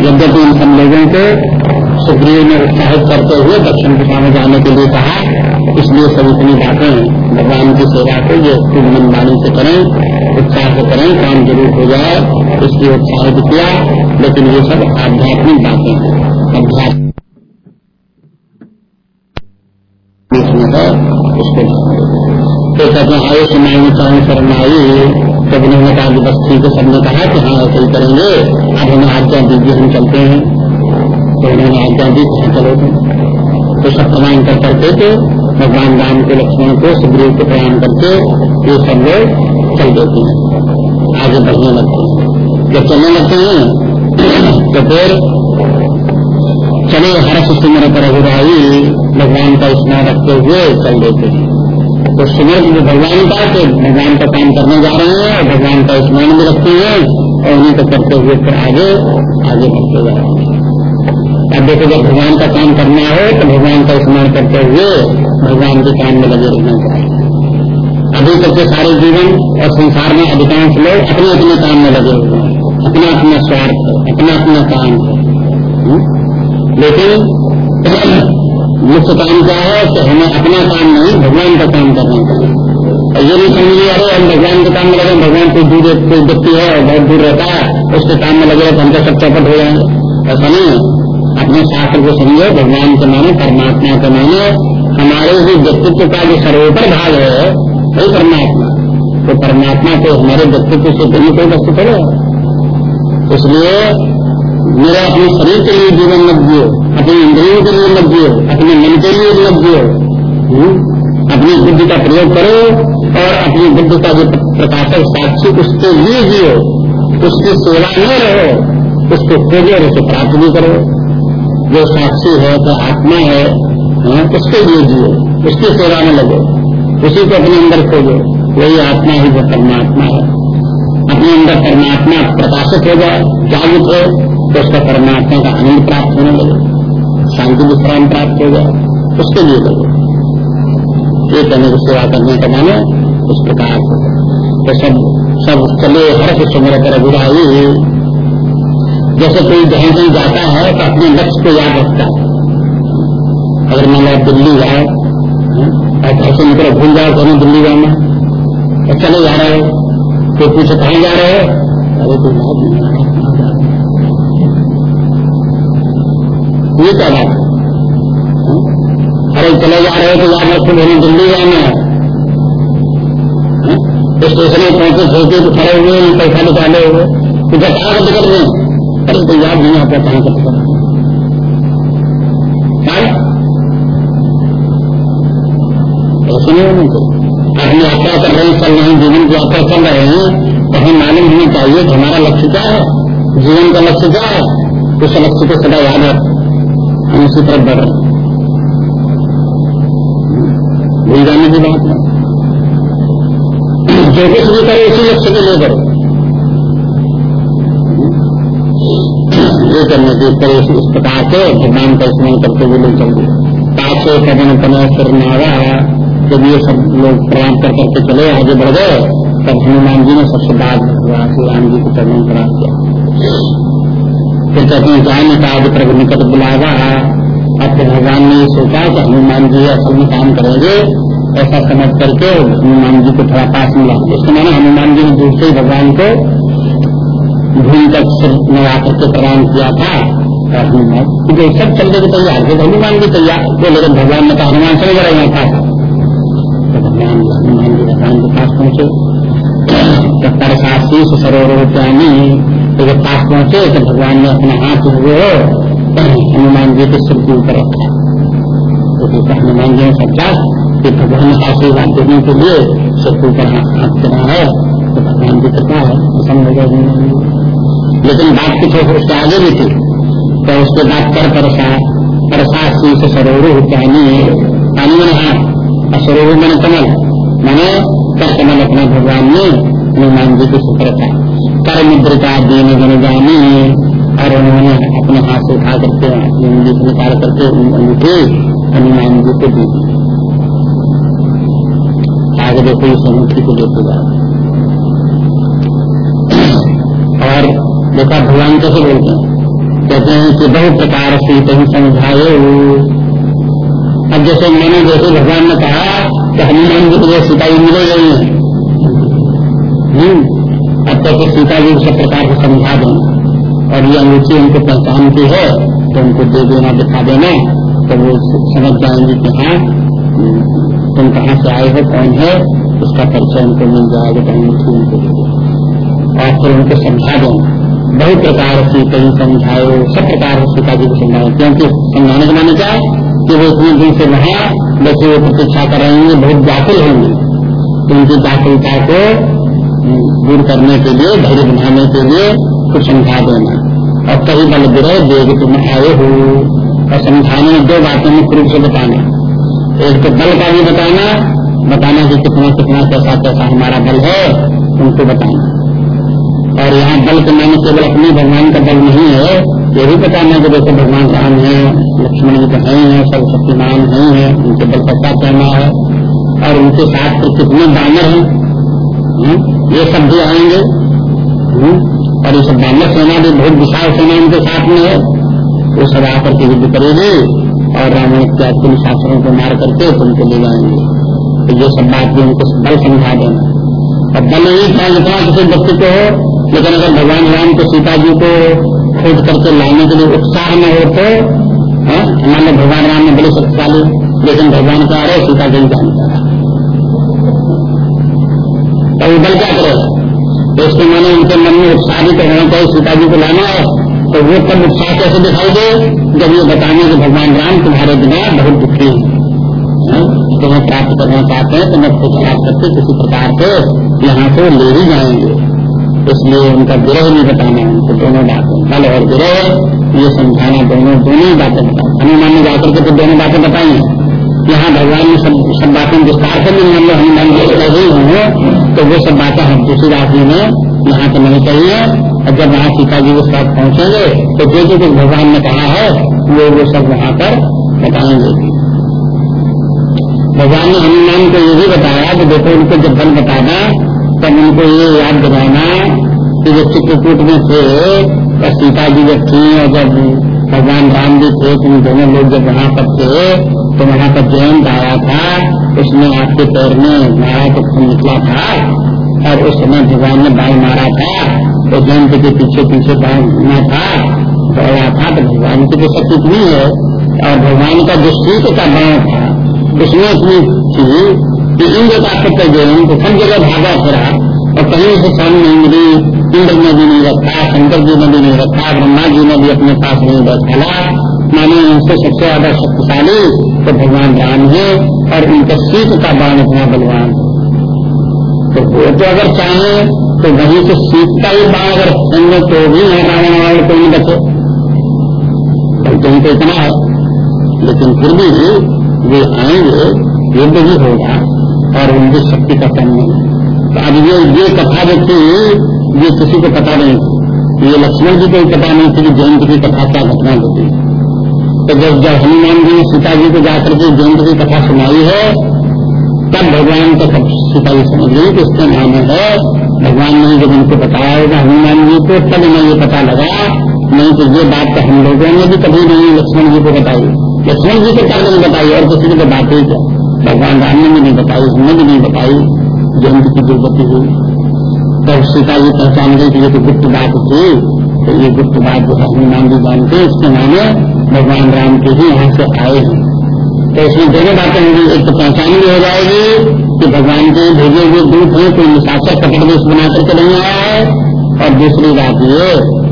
यद्यपि इन सब लोगों को सुग्रीव ने उत्साहित करते हुए दक्षिण दिशा में जाने के लिए कहा, इसलिए सब इतनी बातें भगवान की सेवा को ये खूब मनमानी से करें, उत्साह से करें, काम ज़रूर हो जाए, इसलिए उत्साहित किया, लेकिन ये सब आध्यात्मिक बातें हैं। अध्यात्म है। उसको तो कहते हैं आयुष मांगी शरण आई तब उन्होंने कहा कि बस ठीक है, सबने कहा कि हाँ ऐसे ही करेंगे, अब हमें आज्ञा दीजिए हम चलते हैं। तो उन्होंने आज्ञा दी कहा चलो तो सब प्रणाम कर करके तो भगवान राम के लक्ष्मण को, सुग्रीव को प्रणाम करके, ये सब लोग चल देते हैं आगे बढ़ने लगते हैं। जब चलने लगते हैं तो फिर चले हर्ष सुमर पर अभिराई भगवान का स्मरण रखते हुए चल देते हैं। तो सुमर जो भगवान का तो भगवान का काम करने जा रहे हैं और भगवान का स्मरण भी रखते हैं और उन्हीं को करते हुए फिर आगे आगे बढ़ते जा रहे हैं। अब देखो, जब भगवान का काम करना हो तो भगवान का स्मरण करते हुए भगवान के काम में लगे रहना चाहिए। अभी तक के सारे जीवन और संसार में अधिकांश लोग अपने अपने काम में लगे हुए हैं। अपना अपना स्वार्थ, अपना अपना काम। हम्म? लेकिन मुख्य काम क्या है कि हमें अपना काम नहीं, भगवान का काम करना चाहिए। और ये नहीं समझिए अरे हम भगवान के काम में लगे, भगवान कोई दूर कोई व्यक्ति है बहुत दूर रहता है, उसके काम में लगे तो हम तो सब चौपट हो जाएँगे ऐसा नहीं अपने शास्त्र को समझो, भगवान के माने परमात्मा के माने हमारे ही व्यक्तित्व का जो सर्वोपर भाग है, वही परमात्मा। तो परमात्मा को हमारे व्यक्तित्व से भिन्न कोई वस्तु करो इसलिए मेरा अपने शरीर के लिए जीवन मत जियो अपने इंद्रियों के लिए मत जियो अपने मन के लिए मत जियो हम्म? अपनी बुद्धि का प्रयोग करो और अपनी बुद्धि का जो प्रकाशक साक्षी उसके लिए जियो उसकी सेवा न रहो उसको खोजो और उसे प्राप्त भी करो। जो साक्षी है तो आत्मा है हाँ, उसके लिए जियो उसकी सेवा में लगो। उसी को अपने अंदर खोजो। वही आत्मा ही जो परमात्मा है। अपने अंदर परमात्मा प्रकाशित हो जाए जागृत हो तो उसका परमात्मा का आनंद प्राप्त होने लगे, शांति विश्राम प्राप्त हो जाए उसके लिए लगे ये करने की सेवा करने का माने, इस प्रकार तो सब सब चले हर्ष सुमर कर बुराई जैसे कोई कहीं कहीं जाता है तो अपने लक्ष्य को याद रखता है। अगर मान लो दिल्ली जाए और घर से निकले भूल जाओ कहीं दिल्ली जाना तो चले जा रहे हो, कोई पूछे कहीं जा रहे हो? अरे कोई ये क्या बात अरे चले जा रहे तो याद रखो मैंने दिल्ली जाना है स्टेशन में पहुँचे सोचे तो खड़े हुए पैसा निकाले हुए तो जब कहा टिकट में अरे तो याद नहीं आता कहाँ का टिकट अपनी यात्रा कर रहे हैं चल रहे हैं जीवन की यात्रा चल रहे हैं तो हमें मालूम होना चाहिए कि हमारा लक्ष्य क्या है जीवन का लक्ष्य क्या है उस लक्ष्य को सदा याद रखें हम उसी तरफ़ बढ़ रहे भूल जाने की बात है। जो कुछ भी करे, उसी लक्ष्य के लिए करो ये करने की तरह इस प्रकार से भगवान का स्मरण करते हुए लोग चलते पाछे कदम तनय फिर नारा जब ये सब लोग प्रणाम कर करके चले, आगे बढ़ गए, तब हनुमान जी ने सबसे बाद राम जी को प्रणाम किया। फिर कहते हैं जान का प्रभु निकट बुलावा अब तो भगवान ने सोचा कि हनुमान जी असल में काम करेंगे ऐसा समझ करके हनुमान जी को थोड़ा पास मिला उसके मैंने हनुमान जी ने से भगवान को भूमि तक सिर करके प्रदान किया था हनुमान क्योंकि सब चलने के तैयार थे हनुमान भी तैयार थे लेकिन भगवान ने कहा हनुमान चले जा रहे था तो भगवान हनुमान जी भगवान के पास पहुँचे तो परसाशीष सरोवर प्यानी तो जब पास पहुँचे तो भगवान ने अपना हाथ जो हनुमान जी के सिर के ऊपर रखा। तो हनुमान जी ने सोचा कि भगवान ने आशीर्वाद देने के लिए सिर के ऊपर हाथ चला है। तो भगवान की कृपा है पसंद हो गया लेकिन बात कुछ उसके आगे भी थी। तो उसके बाद कर परसा परसा से सरोवर पानी पानी मैंने हाथ, और सरोवर मैंने कमल। मैंने कर कमल अपना भगवान ने हनुमान जी के सुख रखा। कर मुद्रिका दीन जन जानी और उन्होंने अपने हाथ से उठा करके उंगली से निकाल करके अंगूठे हनुमान जी को दी आगे देखो इस अंगूठी को लेते जाओ। और देखा भगवान कैसे बोलते हैं? कहते हैं कि बहु प्रकार से कहीं समझाए अब जैसे मैंने जैसे भगवान ने कहा कि हनुमान जी को सीता जी मिले गई है। तक सीता जी सब प्रकार से समझा देना और ये अंगूठी उनको पहचान की है तो उनको दे देना, दिखा देना तो वो समझ जाएँगे कि हाँ तुम कहाँ से आए हो, कौन है, उसका परिचय उनको मिल जाएगा तो अंगूठी उनको और फिर उनको समझा देना बहुत प्रकार से कहीं समझाओ सब प्रकार से सीता जी को समझाओ क्योंकि समझाने के माने क्या कि वो इतने दिन से वहाँ बैठे हुए प्रतीक्षा कर रहे बहुत व्याकुल होंगे। तो उनकी व्याकुलता को दूर करने के लिए, धैर्य बनाने के लिए कुछ समझा देना। और कहीं बल विरह देख तुम आए हो। और समझाने में दो बातें मुख्य रूप से बताना। एक तो बल का भी बताना बताना कि कितना कितना कैसा कैसा हमारा बल है, उनको बताना। और यहाँ बल के माने केवल अपने भगवान का बल नहीं है, ये भी बताना कि जैसे भगवान राम है, लक्ष्मण जी तो है ही है शक्तिमान है, उनके बल का क्या कहना है? और उनके साथ तो कितने बानर हैं ये सब भी आएँगे। हम्म, और सब बानर सेना भी बहुत विशाल सेना उनके साथ में है। वो सब आकर के युद्ध करेगी और रावण इत्यादि शास्त्रों को मार करके उनको ले जाएँगे। तो ये सब बात भी उनको बल समझा देना। और बल ही था जितना किसी व्यक्ति को हो लेकिन अगर भगवान राम को सीता जी को खोज करके लाने के लिए उत्साह न हो तो हमारे भगवान राम ने बड़े शक्तिशाली लेकिन भगवान क्या रहे सीता जी जानता है तो बल क्या करे? तो इसके माने उनके मन में उत्साह भी तो होना चाहिए, सीता जी को लाना है तो वो तब उत्साह कैसे दिखाई दे? जब ये बताने कि भगवान राम तुम्हारे बिना बहुत दुखी है। तुम्हें प्राप्त करना चाहते हैं तुम्हें खुद प्राप्त करके किसी प्रकार से यहाँ से ले ही जाएँगे। इसलिए उनका विरह नहीं बताना है, उनको दोनों बातें बल और विरह, ये समझाना दोनों दोनों ही बातें बताना हनुमान ने जाकर के तो दोनों बातें बताई यहाँ भगवान ने सब सब बातें विस्तार से नहीं हम लोग हनुमान जी कह रही हूँ तो वो सब बातें हम दूसरी राशि में यहाँ तो नहीं चाहिए और जब वहाँ सीता जी के साथ पहुँचेंगे तो जो जो कुछ भगवान ने कहा है, वो वो सब वहाँ पर बताएँगे। भगवान ने हनुमान को ये भी बताया कि देखो उनको जब बल बताना, तब उनको ये याद दिलाना कि जो चित्रकूट में थे और सीता जी जब थी और जब भगवान राम जी थे तुम दोनों लोग जब वहाँ पर थे तो वहाँ पर जयंत आया था, उसने आपके पैर में मारा तो खून निकला था, और उस समय भगवान ने बाल मारा था तो जयंत के पीछे पीछे बाढ़ना था, दौड़ा था तो भगवान की तो शक्ति इतनी है, और भगवान का जो सीत का बाण था, उसमें इतनी थी कि इंद्र का पुत्र जो है, उनको सब जगह भागा फिरा, और कहीं से शान नहीं मिली, इंद्र ने भी नहीं रखा, शंकर जी ने भी नहीं रखा, ब्रह्मा जी ने भी अपने पास नहीं बैठा। माने उनसे सबसे ज़्यादा शक्तिशाली तो भगवान राम है और उनका सीत का बाण इतना बलवान तो वो तो अगर चाहे तो वहीं से सीत का ही बाण अगर सुनने तो भी है रावण वावण को नहीं बचे। तो इतना है। लेकिन फिर भी वे आएँगे, युद्ध भी होगा और उनकी शक्ति का कम नहीं। तो अब ये ये कथा जो थी, ये किसी को पता नहीं थी। ये लक्ष्मण जी को पता नहीं थी कि जयंत की कथा क्या घटना होती तो जब जब हनुमान जी ने सीता जी को जाकर के जयंत की कथा सुनाई है, तब भगवान को सब सीता जी समझ गई कि इसका नाम है भगवान ने जब उनको बताया होगा हनुमान जी को, तब इन्हें ये पता लगा, नहीं तो ये बात तो हम लोगों ने भी कभी नहीं लक्ष्मण जी को बताई। लक्ष्मण जी को क्या नहीं बताई और किसी को बात ही क्या भगवान राम ने भी नहीं बताई हमने भी नहीं बताई जयंत की दुर्गति हुई। तब सीता जी पहचान गई कि ये तो गुप्त बात थी तो ये गुप्त बात जो है हनुमान जी जानते इसके माने भगवान राम के ही यहाँ से आए हैं। तो इसमें दोनों बातें होंगी। एक तो पहचान भी हो जाएगी कि भगवान के भेजे हुए दूत हैं कोई निशाचर कपड़ वेश बना करके नहीं आया है। और दूसरी बात ये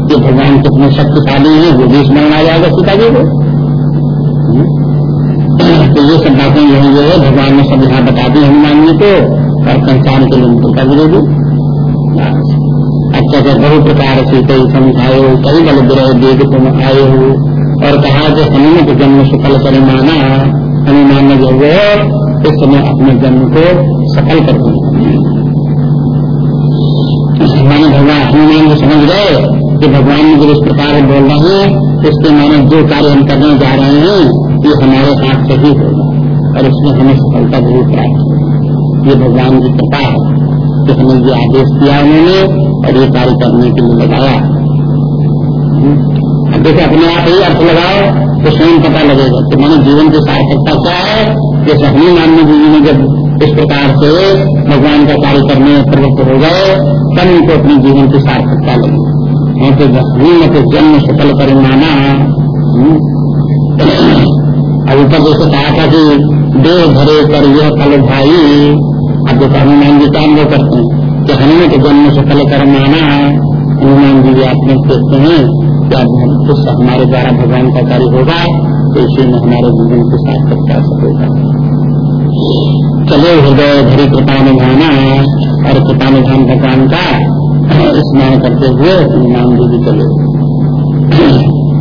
कि भगवान कितने शक्तिशाली है, वो भी स्मरण आ जाएगा सीता जी को। तो ये सब बातें यही जो है, भगवान ने सब यहाँ बता दी हनुमान जी को, और पहचान के लिए उनको दी अच्छा अच्छा बहु प्रकार से कई समझाए कई बल विरह देख तुम आए हो और कहा कि हनुमत जन्म सफल करे माना हनुमान ने जो है इस समय अपने जन्म को सफल कर दिया। भगवान, हनुमान जी समझ गए कि भगवान ने जो इस प्रकार बोल रहे हैं, इसके माने जो कार्य हम करने जा रहे हैं, ये हमारे हाथ से ही होगा। और इसमें हमें सफलता ज़रूर प्राप्त ये भगवान की कृपा है कि हमें ये आदेश दिया उन्होंने और ये कार्य करने के लिए लगाया। देखो, अपने आप ही अर्थ लगाओ तो स्वयं पता लगेगा कि मैंने जीवन की सार्थकता क्या है। जैसे हमी मानने जी ने जब इस प्रकार से भगवान का कार्य करने में प्रवृत्त हो गए, तब उनको अपने जीवन की सार्थकता लगी। नहीं तो जन्म सफल परिमाना हम्म। अब ऊपर जैसे कहा था कि देव भरे कर यह फल भाई। अब जो हनुमान जी काम वो करते हैं कि हनुमान के जन्म सफल फल कर माना। हनुमान जी अपने कहते हैं। कि अब कुछ हमारे द्वारा भगवान का कार्य होगा तो इसी में हमारे जीवन के साथ सच्चा होगा। चलो, हृदय भरी कृपा निभाना और कृपा निधान भगवान का स्मरण करते हुए हनुमान जी भी चले।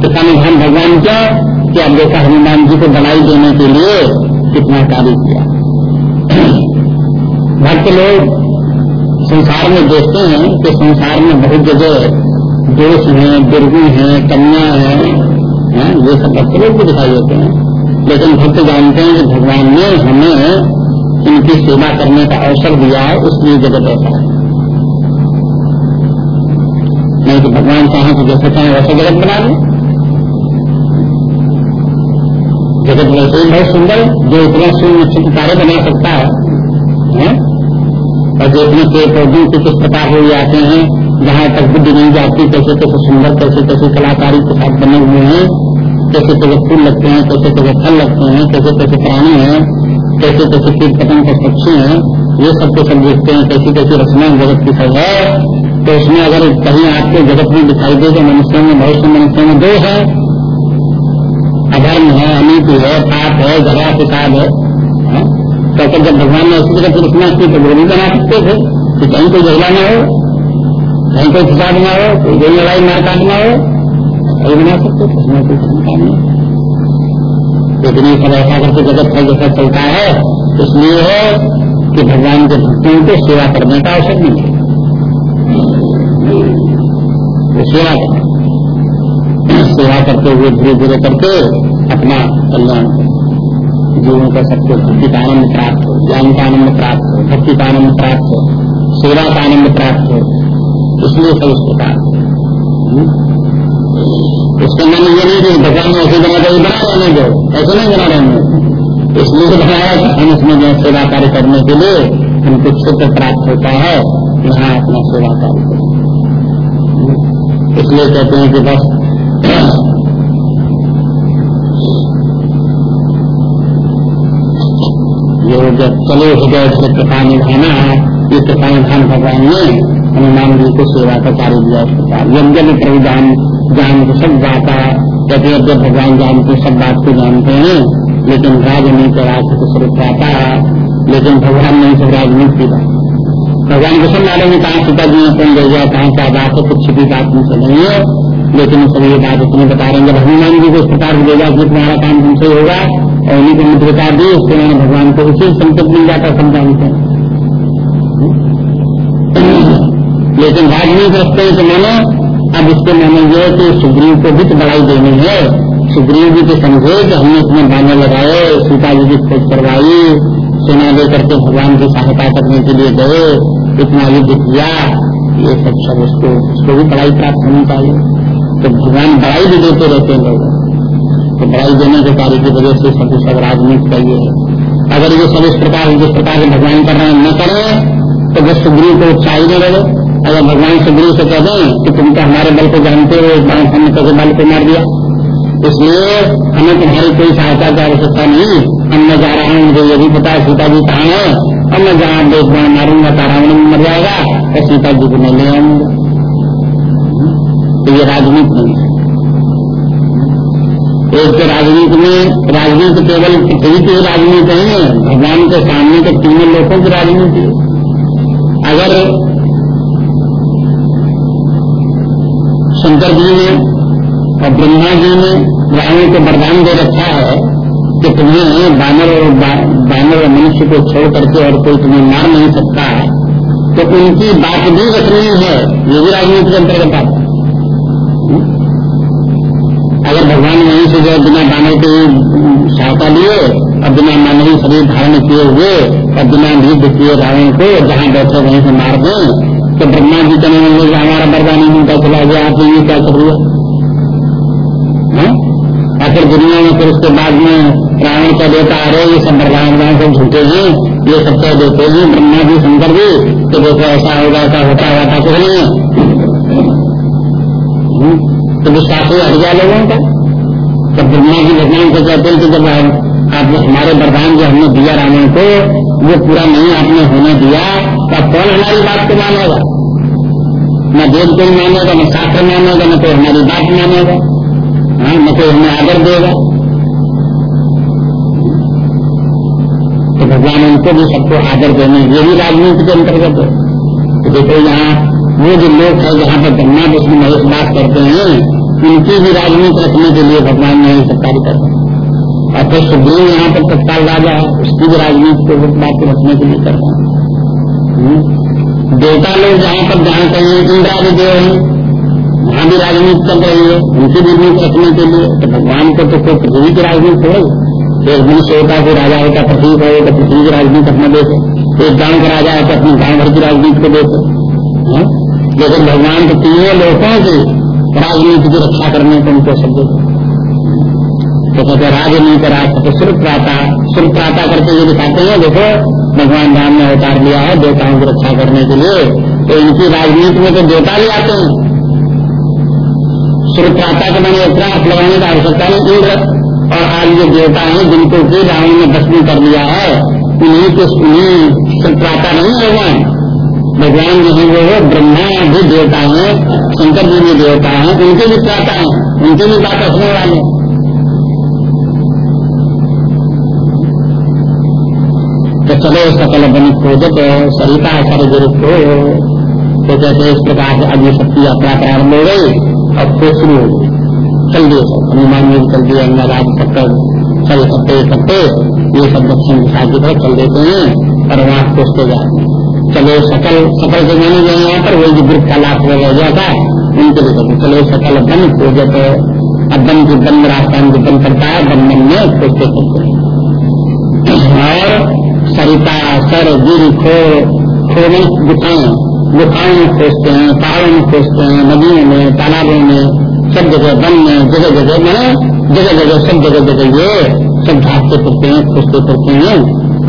कृपा निधान भगवान क्या? कि अब देखा, हनुमान जी को बनाई देने के लिए कितना कार्य किया। भक्त लोग संसार में देखते हैं कि संसार में बहुत जगह दोष हैं दुर्गुण हैं कन्या है, ये सब भक्त लोग दिखाई देते हैं। लेकिन भक्त जानते हैं कि भगवान ने हमें इनकी सेवा करने का अवसर दिया है उसलिए जगत ऐसा है। नहीं तो भगवान चाहे तो जैसे चाहे वैसे जगत बना दें जगत वैसे ही बहुत सुंदर जो इतना शून्य नक्षत्र तारे बना सकता है, है? और जो इतने पेड़ पौधे के किस प्रकार हो जाते हैं जहाँ तक बुद्धि नहीं जाती कैसे कैसे सुंदर कैसे कैसे कलाकारी के साथ बने हुए हैं कैसे कैसे फूल लगते हैं कैसे कैसे फल लगते हैं कैसे कैसे प्राणी हैं कैसे कैसे कीट पतंग के पक्षी हैं, ये सबको सब देखते हैं कैसी कैसी रचना जगत की सब है। तो उसमें अगर कहीं आपको जगत में दिखाई दे तो मनुष्यों में से मनुष्यों में दो है। अधर्म है, अनीति है, पाप है झगड़ा पिसाब है हाँ? तो जब भगवान ने ऐसी जगह रचना की तो वो भी बना सकते थे, कि कहीं कोई झगड़ा न हो। कहीं कोई फिसाद न हो, कोई लड़ाई मारकाट न हो कहीं बना सकते उसमें कोई क्षमता नहीं। ये सब ऐसा करके जगत फल जैसा चलता है, इसलिए है कि भगवान के भक्तों को सेवा करने का अवसर नहीं है। सेवा सेवा करते हुए धीरे धीरे करके अपना कल्याण जीवन का सबको भक्ति का आनंद प्राप्त हो, ज्ञान का आनंद प्राप्त हो, भक्ति का आनंद प्राप्त हो, सेवा का आनंद प्राप्त हो। इसलिए सब इस प्रकार उसका मन ये नहीं कि भगवान ने ऐसे बना तो बना रहने दो। ऐसे नहीं बना रहने इसलिए बनाया कि हम इसमें जो सेवा कार्य करने के लिए हमको क्षेत्र प्राप्त होता है, यहाँ अपना सेवा कार्य करें इसलिए कहते हैं कि बस ये जब चले हृदय से कृपा निभाना ये कृपा निधान भगवान ने हनुमान जी को सेवा का कार्य दिया उस प्रकार यज्ञ में प्रभु जान जान को सब गाता कहते जब भगवान जानते, सब बात को जानते हैं, लेकिन राजनीति का राज को स्वरूप आता लेकिन भगवान ने सब राजनीति की भगवान को सब मालूम है कहाँ सीता जी ने कौन गया, कहाँ क्या बात है, कुछ छिपी बात नहीं नहीं है, लेकिन सब ये बात इतनी बता रहे हैं जब हनुमान जी को इस प्रकार भेजा कि तुम्हारा काम तुमसे होगा, और उन्हीं को मुद्रिका दी उसके मैंने भगवान को उसी संकट मिल जाता समझाते हैं लेकिन राजनीति रखते हैं तो मैंने अब इसके मैंने ये कि सुग्रीव को भी तो बढ़ाई देनी है। सुग्रीव जी को समझे कि हमने इतने बाने लगाए, सीता जी की खोज करवाई, सेना लेकर के भगवान की सहायता करने के लिए गए, इतना युद्ध किया, ये सब सब उसको उसको भी पढ़ाई प्राप्त होनी चाहिए। तो भगवान बड़ाई भी देते रहते हैं लोग। तो बड़ाई देने के कार्य की वजह से सब सब राजनीति है। अगर ये सब इस प्रकार, जिस प्रकार भगवान कर रहे हैं, न करें तो बस सुग्रीव को उत्साही नहीं रहे। अगर भगवान सुग्रीव से कह दें कि तुम तो हमारे बल को जानते हो हमने कैसे बल को मार दिया। इसलिए हमें तुम्हारी कोई सहायता की आवश्यकता नहीं। हम मैं जा रहा हूँ, मुझे ये भी पता है, सीता जी कहाँ है। और मैं जहाँ देख मारूँगा तारा मर जाएगा, और सीता जी को मैं ले आऊँगा। तो ये राजनीति है। एक तो राजनीति में, राजनीति केवल पृथ्वी की राजनीति है, भगवान के सामने के तीनों लोगों की राजनीति अगर शंकर जी ने और ब्रह्मा जी ने रावण को वरदान दे रखा है कि तुम्हें बानर और बानर और मनुष्य को छोड़ करके और कोई तुम्हें मार नहीं सकता है तो उनकी बात भी रखनी है। ये भी राजनीति के अंतर्गत आता अगर भगवान वहीं से जो बिना दाने की सहायता लिए और बिना मानवीय शरीर धारण किए हुए और बिना भी किए रावण को जहाँ बैठे वहीं से मार दें तो ब्रह्मा जी कहने लगे हमारा वरदान ही मिलता चला गया आप ये क्या कर दिया और फिर दुनिया में फिर उसके बाद में रावण का देता आ रहे ये सब बरदान सब झूठे हैं ये सब कह देते हैं ब्रह्मा जी शंकर भी तो देखो ऐसा होगा ऐसा होता हुआ था कुछ नहीं है। हम्म, तो विश्वास ही हट गया लोगों का? जब ब्रह्मा जी भगवान को कहते हैं कि जब आपने हमारे वरदान जो हमने दिया रावण को, वो पूरा नहीं आपने होने दिया तो अब कौन हमारी बात को मानेगा? न देव कोई मानेगा, न शास्त्र मानेगा, न कोई हमारी बात मानेगा। हाँ न कोई हमें आदर देगा। तो भगवान उनको भी सबको आदर देने, ये भी राजनीति के अंतर्गत है। तो देखो यहाँ, वो जो लोग है, जहाँ पर ब्रह्मा विष्णु महेश बात करते हैं, उनकी भी राजनीति रखने के लिए भगवान ने सब कार्य कर और फिर सुग्रीव यहाँ पर तत्काल राजा है, उसकी भी राजनीति को बात रखने के लिए कर रहे हैं। हम्म। देवता लोग जहाँ पर जहाँ कहीं इंद्रादि देव है, वहाँ भी राजनीति चल रही है, उनकी भी नीति रखने के लिए। तो भगवान को तो कोई पृथ्वी की राजनीति हो। एक मनुष्य होता है राजा होता प्रतीक हो तो पृथ्वी की राजनीति अपना देखे। एक गाँव का राजा है तो अपने गाँव भर की राजनीति को देखे। हाँ? लेकिन भगवान तो तीनों लोगों की राजनीति की रक्षा करने को उनको सब देते तो कहते राजनीति राष्ट्र तो सुर प्राता सुर प्राता करके ये दिखाते हैं, देखो, भगवान राम ने अवतार लिया है देवताओं की रक्षा करने के लिए। तो इनकी राजनीति में तो देवता भी आते हैं। सुर प्राता के मैंने इतना हाथ लगाने का आवश्यकता नहीं, इंद्र और आज ये देवता है जिनको की रावण ने भस्मी कर लिया है। उन्हीं के, उन्हीं सिर्फ़ प्राता नहीं भगवान। भगवान जो है वो ब्रह्मा भी देवता है, शंकर जी भी देवता है, उनके भी प्राता है, उनके भी बात रखने वाले तो चलो सकल बन खोजत सरिता सर गुरु को। तो कहते इस प्रकार से अभी शक्ति यात्रा प्रारंभ हो गई और फिर शुरू हो गई। चल दिए हनुमान जी चल दिए अंगराज सबका सब इकट्ठे इकट्ठे ये सब दक्षिण दिशा की तरफ़ चल देते हैं और वहाँ खोजते जाते हैं। चलो सकल सकल के माने गए यहाँ पर वही ग्रुप का लाभ हो गया था, उनके लिए चलो सकल बन खोजत अब बन की बन रास्ता जो बन करता है बन मन में खोजते खोजते और सरिता सर, गिर, खो खो में गुफाएँ गुफाओं में खोजते हैं पहाड़ों में खोजते हैं, नदियों में, तालाबों में, सब जगह वन में, जगह जगह में, जगह जगह, सब जगह जगह ये सब ढाकते फिरते हैं खुशते फिरते हैं,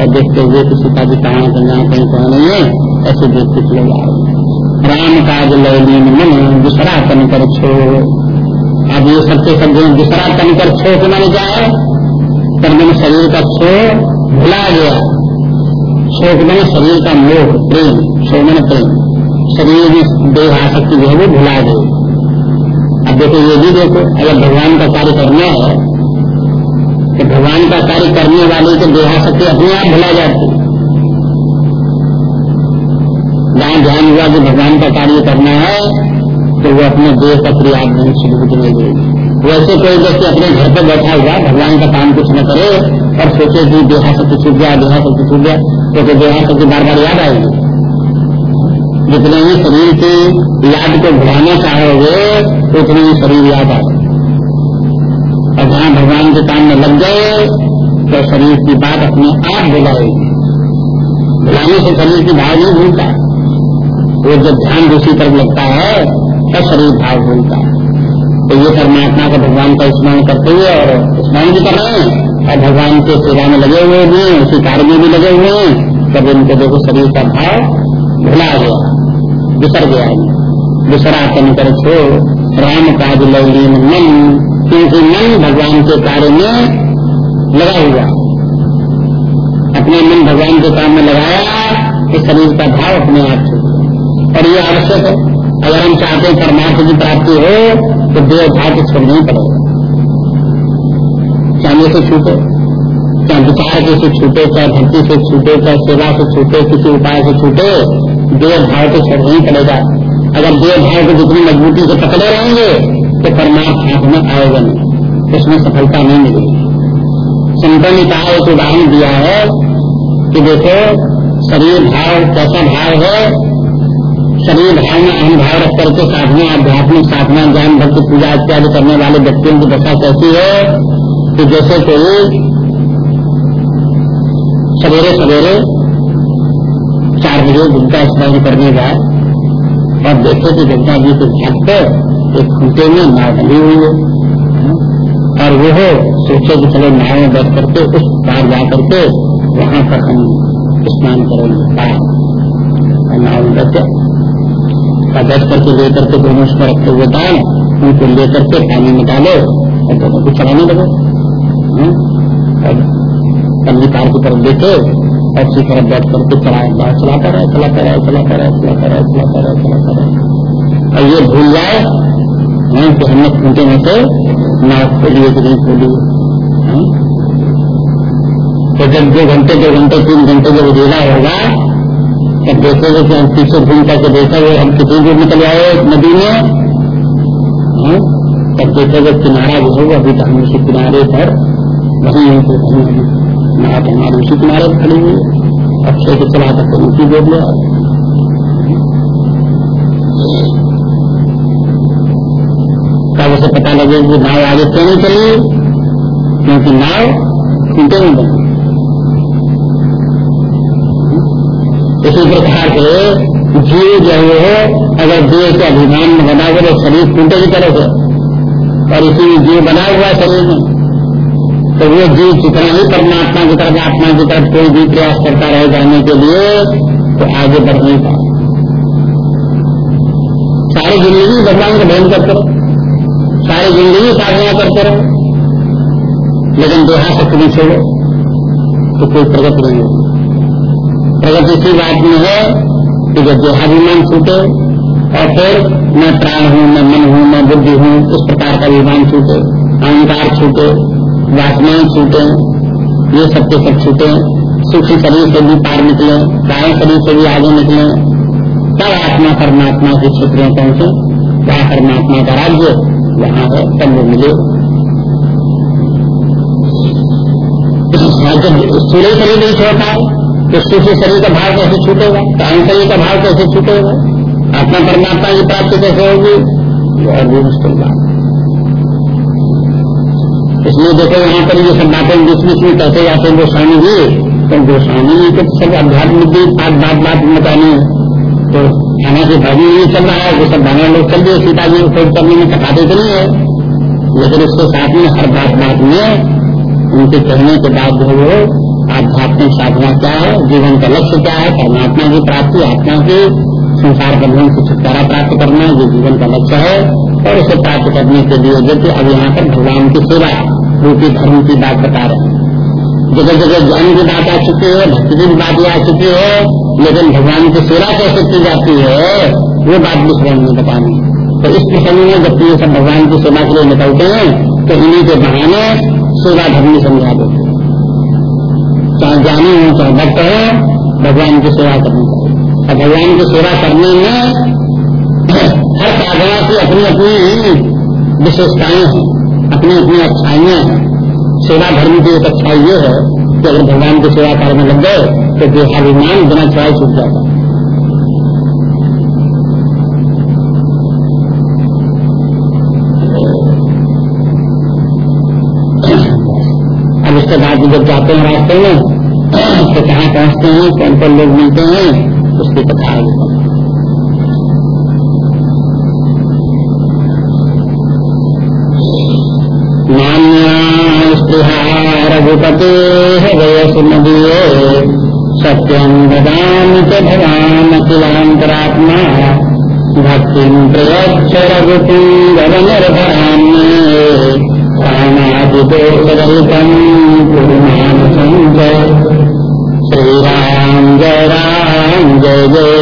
और देखते हुए किसी का भी कहा कहीं कहीं कहा नहीं है, ऐसे देखते चले जा रहे राम काज लयलीन मन दूसरा तन कर छो। अब ये सबके सब जो दूसरा तन कर छो के मैंने क्या है पर मैंने शरीर का छो, भुला गया। शोक मैंने शरीर का मोह, प्रेम शो मैंने प्रेम। शरीर में देह आसक्ति जो है वो भुला गई। अब देखो, ये भी देखो, अगर भगवान का कार्य करना है तो भगवान का कार्य करने वाले के देहा शक्ति अपने आप भुला जाती जहाँ ध्यान हुआ कि भगवान का कार्य करना है तो वो अपने देह का क्रिया नहीं शुरू देगी। वैसे कोई व्यक्ति अपने घर पर बैठा हुआ, भगवान का काम कुछ न करे और सोचे कि देहा शक्ति छूट गया देहा शक्ति छूट गया तो देहा शक्ति बार बार याद आएगी। जितने ही शरीर की याद को बढ़ाना चाहोगे, उतने ही शरीर याद आए और जहाँ भगवान के काम में लग गए तो शरीर की बात अपने आप बुलाएगी भुलाने से शरीर की भाव नहीं भूलता। वो जब ध्यान दूसरी तरफ़ लगता है, तब शरीर भाव भूलता है। तो ये परमात्मा का भगवान का स्मरण करते हुए और स्मरण भी कर रहे हैं। और भगवान के सेवा में लगे हुए भी हैं, उसी कार्य में भी लगे हुए हैं, तब इनको देखो शरीर का भाव भुला गया, बिसर गया दूसरा तन कर छो राम काज लौलीन मन, क्योंकि मन भगवान के कार्य में लगा हुआ अपने मन भगवान के काम में लगाया तो शरीर का भाव अपने आप से और ये आवश्यक है, अगर हम चाहते हैं परमात्मा की प्राप्ति हो तो देव भाव को छोड़ना पड़ेगा। चाहे से छूटे चाहे विचार से छूटे चाहे भक्ति से छूटे चाहे सेवा से छूटे, किसी उपाय से छूटे देव भाव को छोड़ना ही पड़ेगा। अगर देव भाव को जितनी मजबूती से पकड़े रहेंगे तो परमात्मा हाथ में नहीं। उसमें सफलता नहीं मिलेगी। संतों ने कहा, एक उदाहरण दिया है कि देखो, शरीर भाव कैसा भाव है? शरीर भाव में अहम भाव रख करके साधना, आध्यात्मिक साधना, ज्ञान, भक्ति, पूजा इत्यादि करने वाले व्यक्तियों की दशा कैसी है? कि जैसे कोई सवेरे सवेरे चार बजे गंगा स्नान करने जाए और देखे कि गंगा जी के घाट पर एक खूटे में नाव बनी हुई है। और वह सोचे कि चलो नाव में बैठ करके उस पार जा करके वहाँ पर हम स्नान करेंगे। पार नाव में बैठे बैठ करके लेकर के दोनों उसमें रखे हुए दान, उनको लेकर के पानी डालो और दोनों को चलाने लगो। पार की तरफ़ देखे और उसी तरफ़ बैठ करके चला चलाता रहे चलाता रहे चलाता रहे चलाता रहे चलाता रहे चलाता रहे। और ये भूल जाए नहीं कि हमने खूंटे में से नाव खोलिए कि नहीं खोलिए तो जब दो घंटे दो घंटे, तीन घंटे जब उजेला होगा, तब देखोगे कि हम पीछे घूम करके देखा वो हम कितनी दूर निकल आए नदी में। तब देखोगे किनारा जो होगा, अभी तो हम उसी किनारे पर वही नाव हमारे उसी किनारे खड़ी हुई अच्छे से चला करके उसी देख दिया तब उसे पता लगे कि नाव आगे क्यों नहीं चली क्योंकि नाव खूंटे नहीं बनी इसी प्रकार से जीव जो है अगर देह के अभिमान में बना हुआ तो शरीर टूटे की तरह से। और इसी जीव बना हुआ शरीर में। तो वो जीव कितना ही परमात्मा की तरफ़, आत्मा की तरफ़ कोई भी प्रयास करता रहे जाने के लिए तो आगे बढ़ नहीं पाए सारी ज़िंदगी भगवान का भजन करते रहो। सारी ज़िंदगी साधना करते रहो। लेकिन देहा शक्ति छोड़ो तो कोई प्रगति नहीं होगी प्रगति इसी बात में है कि जब देहाभिमान छूटे, और फिर मैं प्राण हूँ, मैं मन हूँ, मैं बुद्धि हूँ इस प्रकार का अभिमान छूटे, अहंकार छूटे वासनाएँ छूटे, ये सब के सब छूटे सूक्ष्म शरीर से भी पार निकले कारण शरीर से भी आगे निकले, तब आत्मा परमात्मा के क्षेत्र में पहुँचे वहाँ परमात्मा का राज्य वहाँ है, तब वो मिले। जब सूर्य शरीर नहीं छोड़ता तो सूक्ष्म शरीर का भाव कैसे छूटेगा? प्राण शरीर का भाव कैसे छूटेगा? आत्मा परमात्मा की प्राप्ति कैसे होगी? और भी मुश्किल बात इसलिए देखो यहाँ पर ये सब बातें बीच बीच में कहते जाते हैं, गोस्वामी जी। तो गोस्वामी जी को सब अध्यात्म की बात बात बात बतानी। तो खाना के भागी नहीं चल रहा है वो सब गाना लोग चल रहे सीता जी को करने में कटाते तो नहीं है। लेकिन उसके साथ में हर बात बात में उनके कहने के बाद जो वो आध्यात्मिक साधना क्या है, जीवन का लक्ष्य क्या है, परमात्मा की प्राप्ति, आत्मा की संसार बंधन से छुटकारा प्राप्त करना, ये जीवन का लक्ष्य है। और उसे प्राप्त करने के लिए? जो अब यहाँ पर भगवान की सेवा रूपी धर्म की बात बता रहे हैं। जगह जगह ज्ञान की बात आ चुकी है भक्ति की बात आ चुकी है, लेकिन भगवान की सेवा कैसे की जाती है? वो बात भी स्वयं में बतानी तो इस प्रसंग में जब ये सब भगवान की सेवा के लिए निकलते हैं तो इन्हीं के बहाने सेवा धर्म समझा देते हैं। चाहे ज्ञानी हो, चाहे भक्त हो, भगवान की सेवा करनी चाहिए और भगवान की सेवा करने में हर साधना की अपनी अपनी विशेषताएँ हैं, अपनी अपनी अच्छाइयाँ हैं। सेवा धर्म की एक अच्छाई ये है कि अगर भगवान की सेवा करने लग गए तो देहाभिमान बिना चढ़ाई छूट जाता बाद जब जाते हैं रास्ते में तो कहाँ पहुँचते हैं कौन कौन लोग मिलते हैं, उसकी कथा रघुपते सत्यम ददामी च भवान अखिलांतरात्मा भक्ति प्रयक्ष रघुपुंगरभराम प्राणादिदोषरहितम कुरुमान संजय श्रीराम जय राम, जय जय।